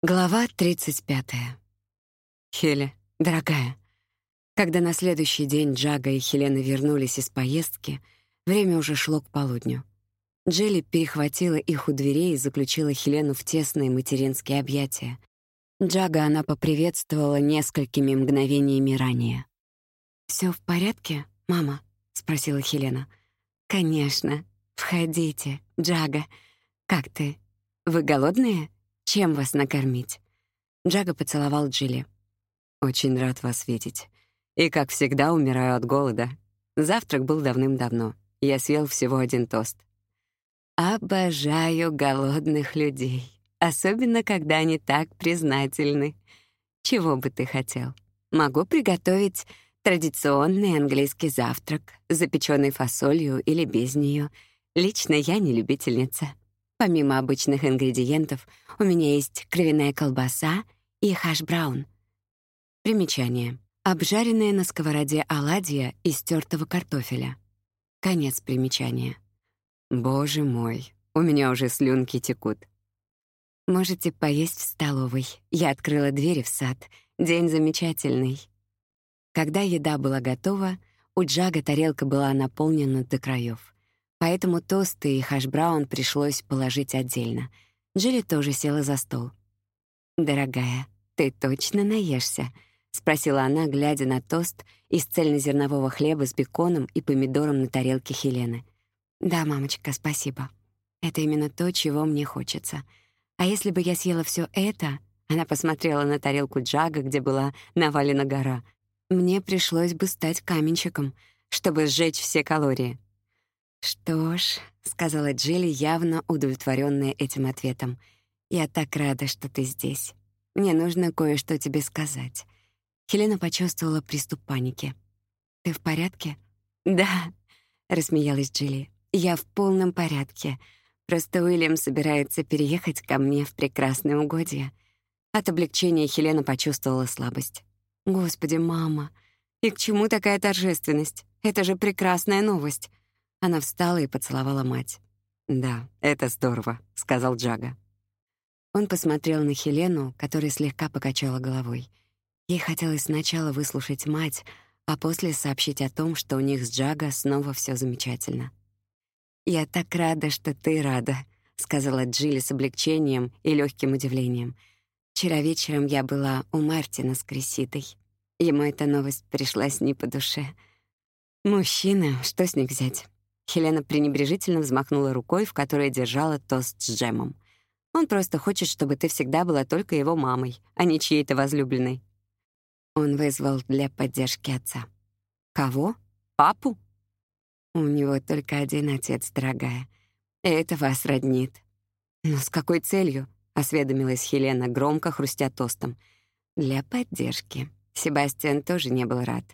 Глава 35. Хеле, дорогая, когда на следующий день Джага и Хелена вернулись из поездки, время уже шло к полудню. Джилли перехватила их у дверей и заключила Хелену в тесные материнские объятия. Джага она поприветствовала несколькими мгновениями ранее. Все в порядке, мама?» — спросила Хелена. «Конечно. Входите, Джага. Как ты? Вы голодные?» Чем вас накормить?» Джага поцеловал Джилли. «Очень рад вас видеть. И, как всегда, умираю от голода. Завтрак был давным-давно. Я съел всего один тост. Обожаю голодных людей, особенно когда они так признательны. Чего бы ты хотел? Могу приготовить традиционный английский завтрак с запечённой фасолью или без неё. Лично я не любительница. Помимо обычных ингредиентов, у меня есть кровяная колбаса и хаш-браун. Примечание. Обжаренная на сковороде оладья из тертого картофеля. Конец примечания. Боже мой, у меня уже слюнки текут. Можете поесть в столовой. Я открыла двери в сад. День замечательный. Когда еда была готова, у Джага тарелка была наполнена до краев. Поэтому тосты и хаш-браун пришлось положить отдельно. Джилли тоже села за стол. «Дорогая, ты точно наешься?» — спросила она, глядя на тост из цельнозернового хлеба с беконом и помидором на тарелке Хелены. «Да, мамочка, спасибо. Это именно то, чего мне хочется. А если бы я съела все это...» Она посмотрела на тарелку Джага, где была навалена гора. «Мне пришлось бы стать каменщиком, чтобы сжечь все калории». «Что ж», — сказала Джилли, явно удовлетворенная этим ответом, «я так рада, что ты здесь. Мне нужно кое-что тебе сказать». Хелена почувствовала приступ паники. «Ты в порядке?» «Да», — рассмеялась Джилли. «Я в полном порядке. Просто Уильям собирается переехать ко мне в прекрасное угодье». От облегчения Хелена почувствовала слабость. «Господи, мама, и к чему такая торжественность? Это же прекрасная новость. Она встала и поцеловала мать. «Да, это здорово», — сказал Джага. Он посмотрел на Хелену, которая слегка покачала головой. Ей хотелось сначала выслушать мать, а после сообщить о том, что у них с Джага снова все замечательно. «Я так рада, что ты рада», — сказала Джилли с облегчением и легким удивлением. «Вчера вечером я была у Мартина с Криситой. Ему эта новость пришлась не по душе. Мужчина, что с них взять? Хелена пренебрежительно взмахнула рукой, в которой держала тост с джемом. «Он просто хочет, чтобы ты всегда была только его мамой, а не чьей-то возлюбленной». Он вызвал для поддержки отца. «Кого? Папу?» «У него только один отец, дорогая. И это вас роднит». «Но с какой целью?» — осведомилась Хелена, громко хрустя тостом. «Для поддержки». Себастьян тоже не был рад.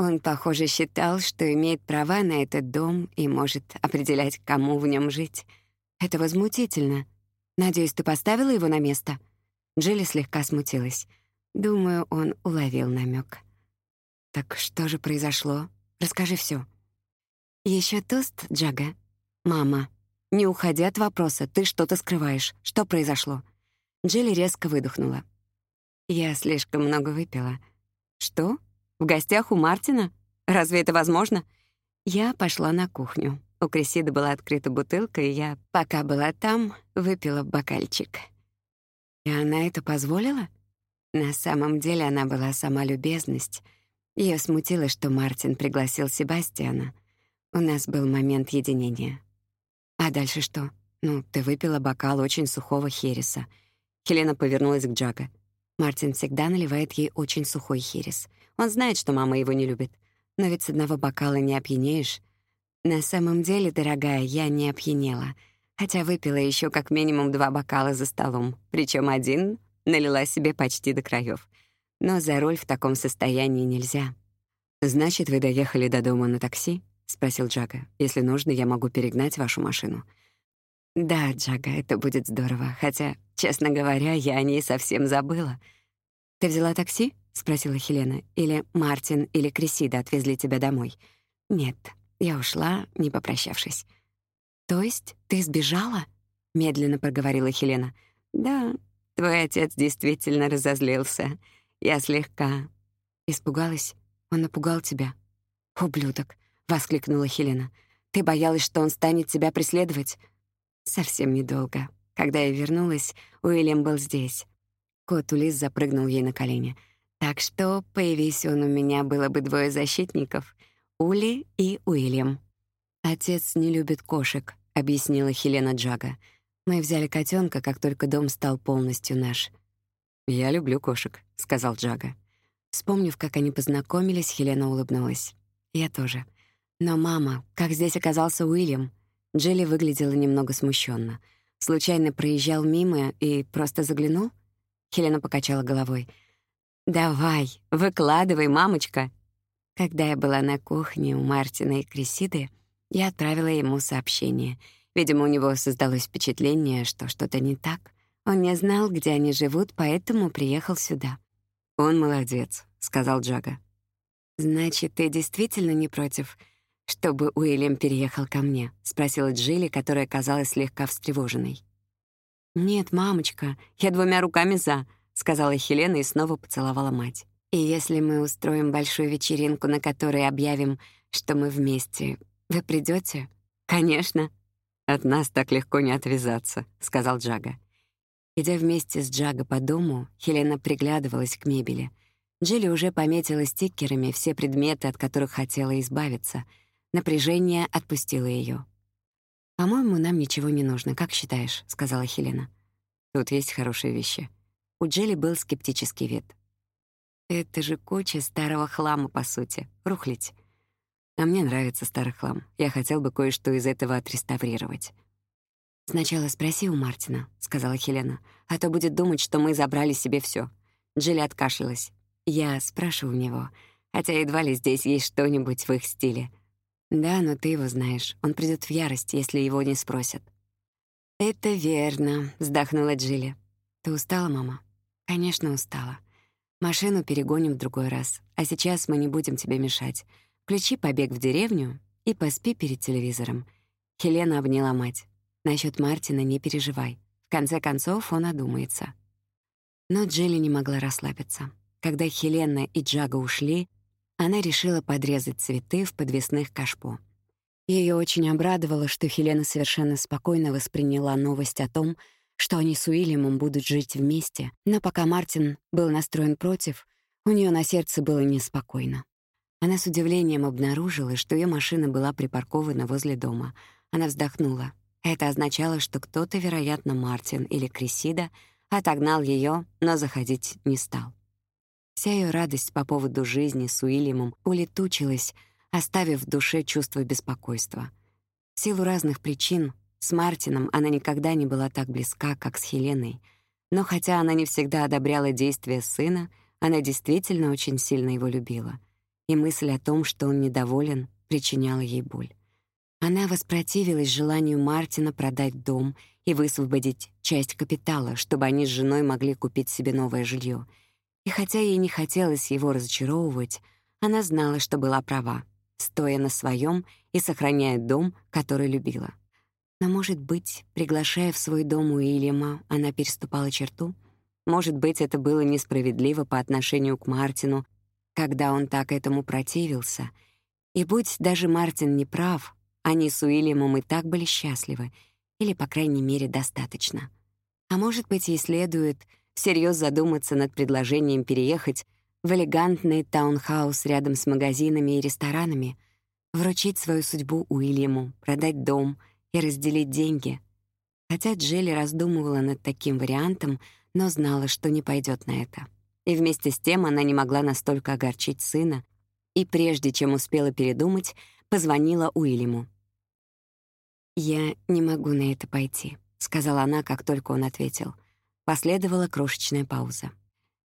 Он, похоже, считал, что имеет права на этот дом и может определять, кому в нем жить. Это возмутительно. Надеюсь, ты поставила его на место? Джилли слегка смутилась. Думаю, он уловил намек. Так что же произошло? Расскажи все. Еще тост, Джага. Мама, не уходи от вопроса, ты что-то скрываешь. Что произошло? Джилли резко выдохнула. Я слишком много выпила. Что? В гостях у Мартина? Разве это возможно? Я пошла на кухню. У Крисиды была открыта бутылка, и я, пока была там, выпила бокальчик. И она это позволила? На самом деле она была сама любезность. Её смутило, что Мартин пригласил Себастьяна. У нас был момент единения. А дальше что? Ну, ты выпила бокал очень сухого хереса. Хелена повернулась к Джага. Мартин всегда наливает ей очень сухой херес — он знает, что мама его не любит. Но ведь с одного бокала не опьянеешь. На самом деле, дорогая, я не опьянела. Хотя выпила еще как минимум два бокала за столом. Причем один налила себе почти до краев. Но за руль в таком состоянии нельзя. «Значит, вы доехали до дома на такси?» — спросил Джага. «Если нужно, я могу перегнать вашу машину». «Да, Джага, это будет здорово. Хотя, честно говоря, я о ней совсем забыла. Ты взяла такси?» — спросила Хелена. «Или Мартин или Крисида отвезли тебя домой?» «Нет, я ушла, не попрощавшись». «То есть ты сбежала?» — медленно проговорила Хелена. «Да, Твой отец действительно разозлился. Я слегка...» «Испугалась? Он напугал тебя?» «Ублюдок!» — воскликнула Хелена. «Ты боялась, что он станет тебя преследовать?» «Совсем недолго. Когда я вернулась, Уильям был здесь». Кот Улис запрыгнул ей на колени. «Так что, появись он у меня, было бы двое защитников — Ули и Уильям». «Отец не любит кошек», — объяснила Хелена Джага. «Мы взяли котенка, как только дом стал полностью наш». «Я люблю кошек», — сказал Джага. Вспомнив, как они познакомились, Хелена улыбнулась. «Я тоже. Но, мама, как здесь оказался Уильям?» Джилли выглядела немного смущенно. Случайно проезжал мимо и просто заглянул? Хелена покачала головой. «Давай, выкладывай, мамочка!» Когда я была на кухне у Мартина и Крисиды, я отправила ему сообщение. Видимо, у него создалось впечатление, что что-то не так. Он не знал, где они живут, поэтому приехал сюда. «Он молодец», — сказал Джага. «Значит, ты действительно не против, чтобы Уильям переехал ко мне?» — спросила Джилли, которая казалась слегка встревоженной. «Нет, мамочка, я двумя руками за», — сказала Хелена и снова поцеловала мать. «И если мы устроим большую вечеринку, на которой объявим, что мы вместе, вы придете? «Конечно». «От нас так легко не отвязаться», — сказал Джага. Идя вместе с Джага по дому, Хелена приглядывалась к мебели. Джилли уже пометила стикерами все предметы, от которых хотела избавиться. Напряжение отпустило ее. «По-моему, нам ничего не нужно, как считаешь?» — сказала Хелена. «Тут есть хорошие вещи». У Джилли был скептический вид. «Это же куча старого хлама, по сути. Рухлить. А мне нравится старый хлам. Я хотел бы кое-что из этого отреставрировать». «Сначала спроси у Мартина», — сказала Хелена, «а то будет думать, что мы забрали себе все. Джилли откашлялась. «Я спрошу у него, хотя едва ли здесь есть что-нибудь в их стиле». «Да, но ты его знаешь. Он придет в ярость, если его не спросят». «Это верно», — вздохнула Джилли. «Ты устала, мама?» «Конечно, устала. Машину перегоним в другой раз. А сейчас мы не будем тебе мешать. Включи побег в деревню и поспи перед телевизором». Хелена обняла мать. Насчет Мартина не переживай. В конце концов, он одумается. Но Джилли не могла расслабиться. Когда Хелена и Джага ушли, она решила подрезать цветы в подвесных кашпо. Ее очень обрадовало, что Хелена совершенно спокойно восприняла новость о том, что они с Уильямом будут жить вместе, но пока Мартин был настроен против, у нее на сердце было неспокойно. Она с удивлением обнаружила, что ее машина была припаркована возле дома. Она вздохнула. Это означало, что кто-то, вероятно, Мартин или Крисида, отогнал ее, но заходить не стал. Вся ее радость по поводу жизни с Уильямом улетучилась, оставив в душе чувство беспокойства. В силу разных причин с Мартином она никогда не была так близка, как с Хеленой. Но хотя она не всегда одобряла действия сына, она действительно очень сильно его любила. И мысль о том, что он недоволен, причиняла ей боль. Она воспротивилась желанию Мартина продать дом и высвободить часть капитала, чтобы они с женой могли купить себе новое жилье. И хотя ей не хотелось его разочаровывать, она знала, что была права, стоя на своем и сохраняя дом, который любила. Но, может быть, приглашая в свой дом Уильяма, она переступала черту? Может быть, это было несправедливо по отношению к Мартину, когда он так этому противился. И будь даже Мартин не прав, они с Уильямом и так были счастливы, или, по крайней мере, достаточно. А может быть, ей следует всерьез задуматься над предложением переехать в элегантный таунхаус рядом с магазинами и ресторанами, вручить свою судьбу Уильяму, продать дом и разделить деньги. Хотя Джилли раздумывала над таким вариантом, но знала, что не пойдет на это. И вместе с тем она не могла настолько огорчить сына, и прежде чем успела передумать, позвонила Уильяму. «Я не могу на это пойти», — сказала она, как только он ответил. Последовала крошечная пауза.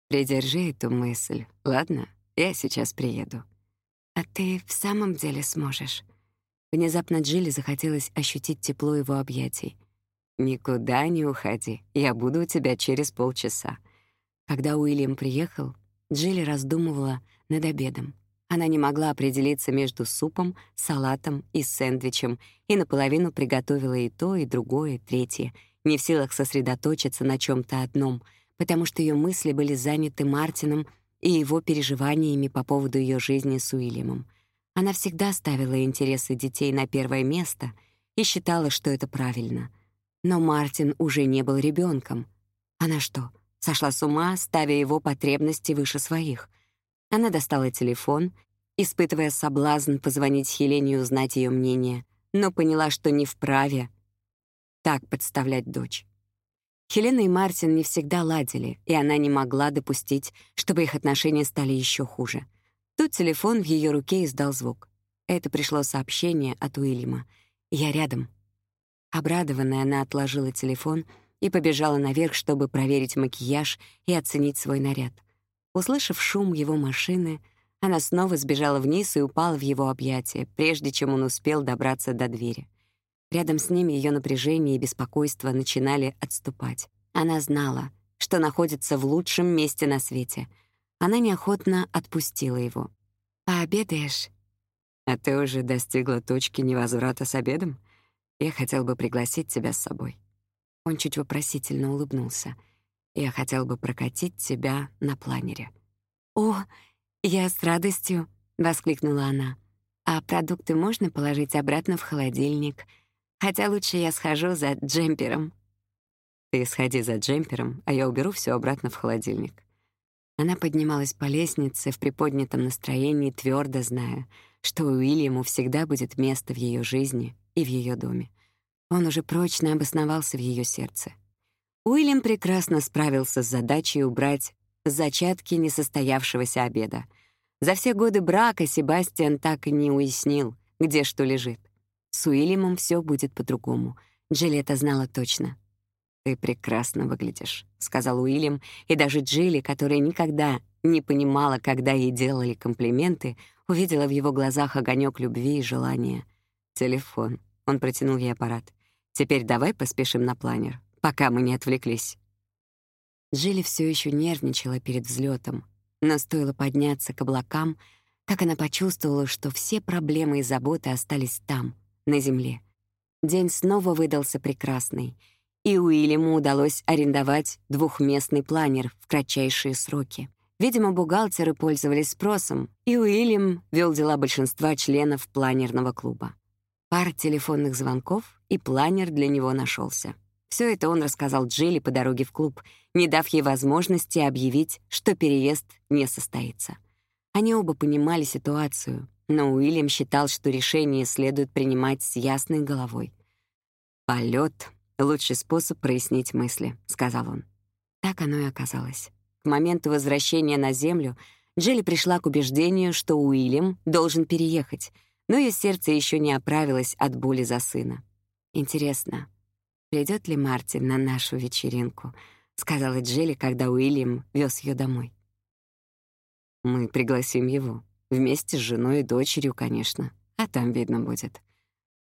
«Придержи эту мысль, ладно? Я сейчас приеду». «А ты в самом деле сможешь?» Внезапно Джилли захотелось ощутить тепло его объятий. «Никуда не уходи, я буду у тебя через полчаса». Когда Уильям приехал, Джилли раздумывала над обедом. Она не могла определиться между супом, салатом и сэндвичем и наполовину приготовила и то, и другое, и третье, не в силах сосредоточиться на чем то одном, потому что ее мысли были заняты Мартином и его переживаниями по поводу ее жизни с Уильямом. Она всегда ставила интересы детей на первое место и считала, что это правильно. Но Мартин уже не был ребенком. Она что, сошла с ума, ставя его потребности выше своих? Она достала телефон, испытывая соблазн позвонить Хелене и узнать ее мнение, но поняла, что не вправе так подставлять дочь. Хелена и Мартин не всегда ладили, и она не могла допустить, чтобы их отношения стали еще хуже. Тут телефон в ее руке издал звук. Это пришло сообщение от Уильяма. «Я рядом». Обрадованная, она отложила телефон и побежала наверх, чтобы проверить макияж и оценить свой наряд. Услышав шум его машины, она снова сбежала вниз и упала в его объятия, прежде чем он успел добраться до двери. Рядом с ними ее напряжение и беспокойство начинали отступать. Она знала, что находится в лучшем месте на свете. Она неохотно отпустила его. «Пообедаешь?» «А ты уже достигла точки невозврата с обедом? Я хотел бы пригласить тебя с собой». Он чуть вопросительно улыбнулся. «Я хотел бы прокатить тебя на планере». «О, я с радостью!» — воскликнула она. «А продукты можно положить обратно в холодильник?» Хотя лучше я схожу за джемпером. Ты сходи за джемпером, а я уберу все обратно в холодильник. Она поднималась по лестнице в приподнятом настроении, твердо зная, что у Уильяму всегда будет место в ее жизни и в ее доме. Он уже прочно обосновался в ее сердце. Уильям прекрасно справился с задачей убрать зачатки несостоявшегося обеда. За все годы брака Себастьян так и не уяснил, где что лежит. С Уильямом все будет по-другому. Джилли это знала точно. «Ты прекрасно выглядишь», — сказал Уильям, и даже Джилли, которая никогда не понимала, когда ей делали комплименты, увидела в его глазах огонек любви и желания. «Телефон». Он протянул ей аппарат. «Теперь давай поспешим на планер, пока мы не отвлеклись». Джилли все еще нервничала перед взлетом, но стоило подняться к облакам, как она почувствовала, что все проблемы и заботы остались там — на земле. День снова выдался прекрасный, и Уильяму удалось арендовать двухместный планер в кратчайшие сроки. Видимо, бухгалтеры пользовались спросом, и Уильям вел дела большинства членов планерного клуба. Пара телефонных звонков, и планер для него нашелся. Все это он рассказал Джилли по дороге в клуб, не дав ей возможности объявить, что переезд не состоится. Они оба понимали ситуацию, но Уильям считал, что решение следует принимать с ясной головой. «Полет — лучший способ прояснить мысли», — сказал он. Так оно и оказалось. К моменту возвращения на Землю Джилли пришла к убеждению, что Уильям должен переехать, но ее сердце еще не оправилось от боли за сына. «Интересно, придет ли Мартин на нашу вечеринку?» — сказала Джилли, когда Уильям вез ее домой. «Мы пригласим его», Вместе с женой и дочерью, конечно. А там видно будет.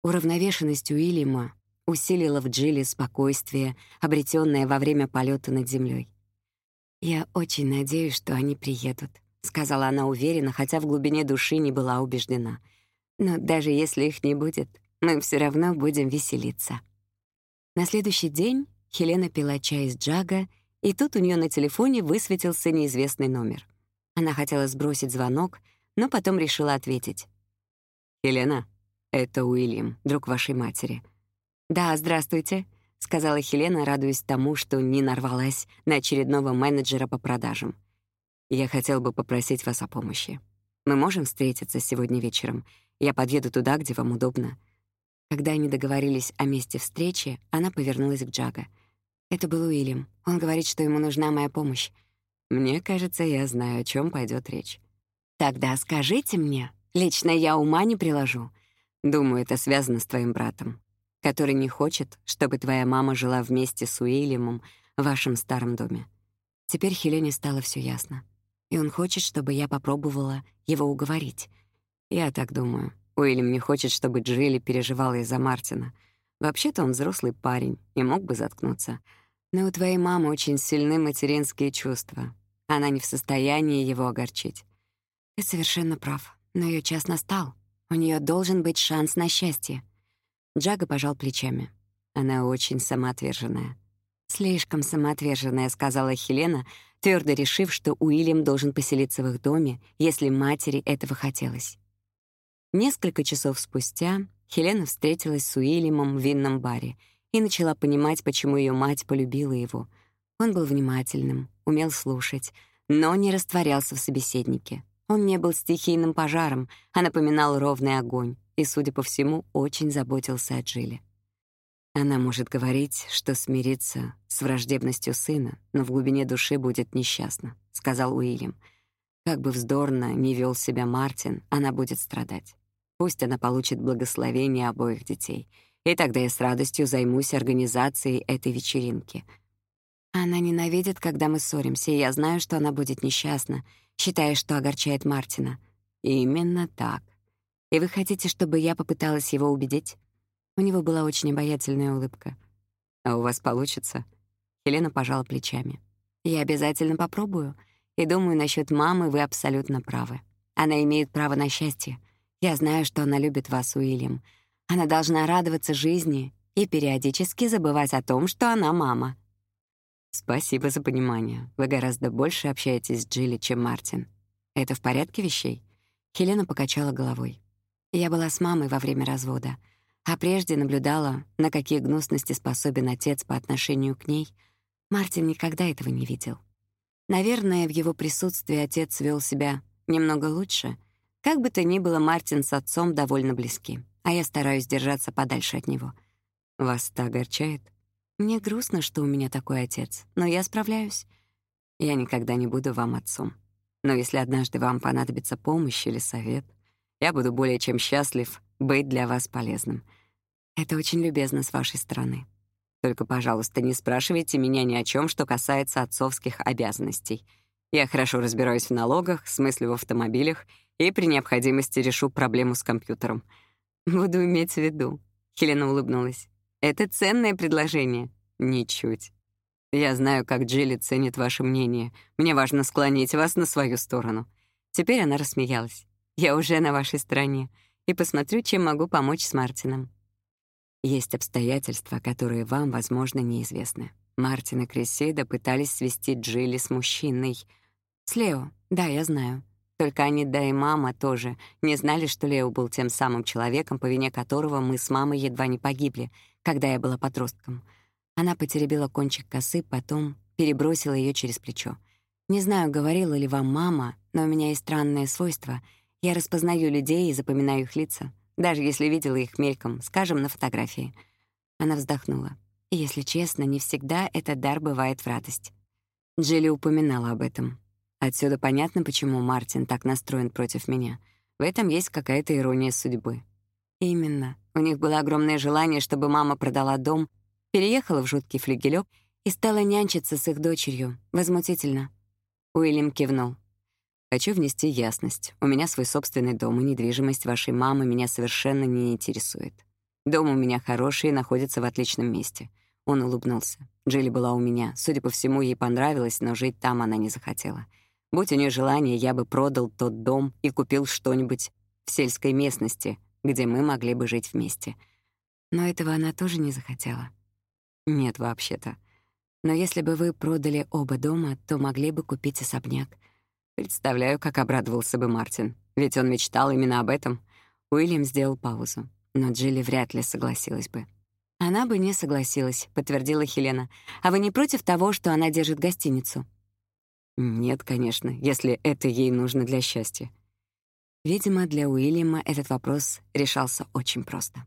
Уравновешенность Уильяма усилила в Джилли спокойствие, обретенное во время полета над землей. «Я очень надеюсь, что они приедут», — сказала она уверенно, хотя в глубине души не была убеждена. «Но даже если их не будет, мы все равно будем веселиться». На следующий день Хелена пила чай из джага, и тут у нее на телефоне высветился неизвестный номер. Она хотела сбросить звонок, но потом решила ответить. «Елена, это Уильям, друг вашей матери». «Да, здравствуйте», — сказала Хелена, радуясь тому, что не нарвалась на очередного менеджера по продажам. «Я хотел бы попросить вас о помощи. Мы можем встретиться сегодня вечером? Я подъеду туда, где вам удобно». Когда они договорились о месте встречи, она повернулась к Джага. «Это был Уильям. Он говорит, что ему нужна моя помощь. Мне кажется, я знаю, о чем пойдет речь. Тогда скажите мне, лично я ума не приложу. Думаю, это связано с твоим братом, который не хочет, чтобы твоя мама жила вместе с Уильямом в вашем старом доме. Теперь Хелене стало все ясно. И он хочет, чтобы я попробовала его уговорить. Я так думаю. Уильям не хочет, чтобы Джилли переживала из-за Мартина. Вообще-то он взрослый парень и мог бы заткнуться. Но у твоей мамы очень сильны материнские чувства. Она не в состоянии его огорчить. Ты совершенно прав, но ее час настал. У нее должен быть шанс на счастье. Джага пожал плечами. Она очень самоотверженная. «Слишком самоотверженная», — сказала Хелена, твердо решив, что Уильям должен поселиться в их доме, если матери этого хотелось. Несколько часов спустя Хелена встретилась с Уильямом в винном баре и начала понимать, почему ее мать полюбила его. Он был внимательным, умел слушать, но не растворялся в собеседнике. Он не был стихийным пожаром, а напоминал ровный огонь и, судя по всему, очень заботился о Джиле. Она может говорить, что смирится с враждебностью сына, но в глубине души будет несчастна, сказал Уильям. Как бы вздорно ни вел себя Мартин, она будет страдать. Пусть она получит благословение обоих детей, и тогда я с радостью займусь организацией этой вечеринки. Она ненавидит, когда мы ссоримся, и я знаю, что она будет несчастна, считая, что огорчает Мартина. Именно так. И вы хотите, чтобы я попыталась его убедить? У него была очень обаятельная улыбка. «А у вас получится?» Елена пожала плечами. «Я обязательно попробую. И думаю, насчет мамы вы абсолютно правы. Она имеет право на счастье. Я знаю, что она любит вас, Уильям. Она должна радоваться жизни и периодически забывать о том, что она мама». «Спасибо за понимание. Вы гораздо больше общаетесь с Джилли, чем Мартин. Это в порядке вещей?» Хелена покачала головой. «Я была с мамой во время развода а прежде наблюдала, на какие гнусности способен отец по отношению к ней, Мартин никогда этого не видел. Наверное, в его присутствии отец вел себя немного лучше. Как бы то ни было, Мартин с отцом довольно близки, а я стараюсь держаться подальше от него. Вас это огорчает? Мне грустно, что у меня такой отец, но я справляюсь. Я никогда не буду вам отцом. Но если однажды вам понадобится помощь или совет, я буду более чем счастлив быть для вас полезным — это очень любезно с вашей стороны. Только, пожалуйста, не спрашивайте меня ни о чем, что касается отцовских обязанностей. Я хорошо разбираюсь в налогах, смысле в автомобилях, и при необходимости решу проблему с компьютером. Буду иметь в виду. Хелена улыбнулась. Это ценное предложение. Ничуть. Я знаю, как Джилли ценит ваше мнение. Мне важно склонить вас на свою сторону. Теперь она рассмеялась. Я уже на вашей стороне и посмотрю, чем могу помочь с Мартином. Есть обстоятельства, которые вам, возможно, неизвестны. Мартин и Крисейда пытались свести Джилли с мужчиной. С Лео, да, я знаю. Только они, да и мама тоже, не знали, что Лео был тем самым человеком, по вине которого мы с мамой едва не погибли, когда я была подростком. Она потеребила кончик косы, потом перебросила ее через плечо. Не знаю, говорила ли вам мама, но у меня есть странное свойство. Я распознаю людей и запоминаю их лица даже если видела их мельком, скажем, на фотографии. Она вздохнула. И, если честно, не всегда этот дар бывает в радость. Джилли упоминала об этом. Отсюда понятно, почему Мартин так настроен против меня. В этом есть какая-то ирония судьбы. Именно. У них было огромное желание, чтобы мама продала дом, переехала в жуткий флигелек и стала нянчиться с их дочерью. Возмутительно. Уильям кивнул. Хочу внести ясность. У меня свой собственный дом, и недвижимость вашей мамы меня совершенно не интересует. Дом у меня хороший и находится в отличном месте. Он улыбнулся. Джилли была у меня. Судя по всему, ей понравилось, но жить там она не захотела. Будь у нее желание, я бы продал тот дом и купил что-нибудь в сельской местности, где мы могли бы жить вместе. Но этого она тоже не захотела. Нет, вообще-то. Но если бы вы продали оба дома, то могли бы купить особняк — Представляю, как обрадовался бы Мартин, ведь он мечтал именно об этом. Уильям сделал паузу, но Джилли вряд ли согласилась бы. «Она бы не согласилась», — подтвердила Хелена. «А вы не против того, что она держит гостиницу?» «Нет, конечно, если это ей нужно для счастья». Видимо, для Уильяма этот вопрос решался очень просто.